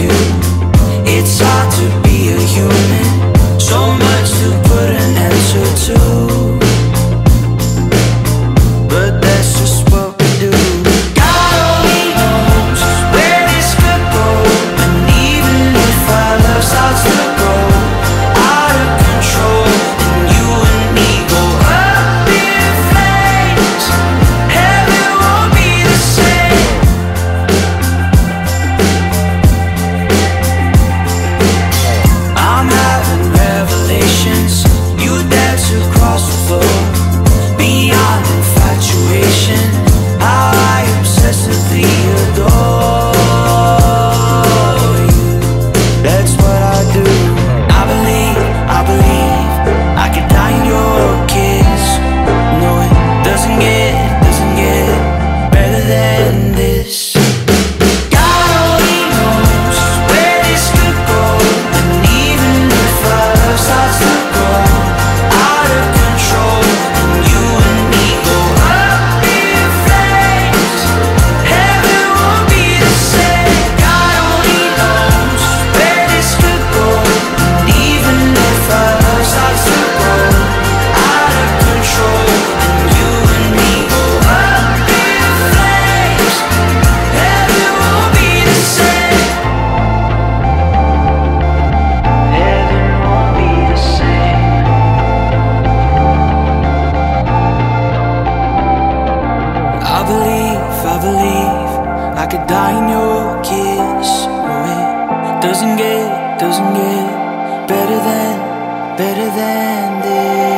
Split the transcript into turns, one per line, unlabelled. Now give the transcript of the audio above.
you. It's hard to be a human. Could die in your kiss. Oh, it doesn't get, doesn't get better than, better than this.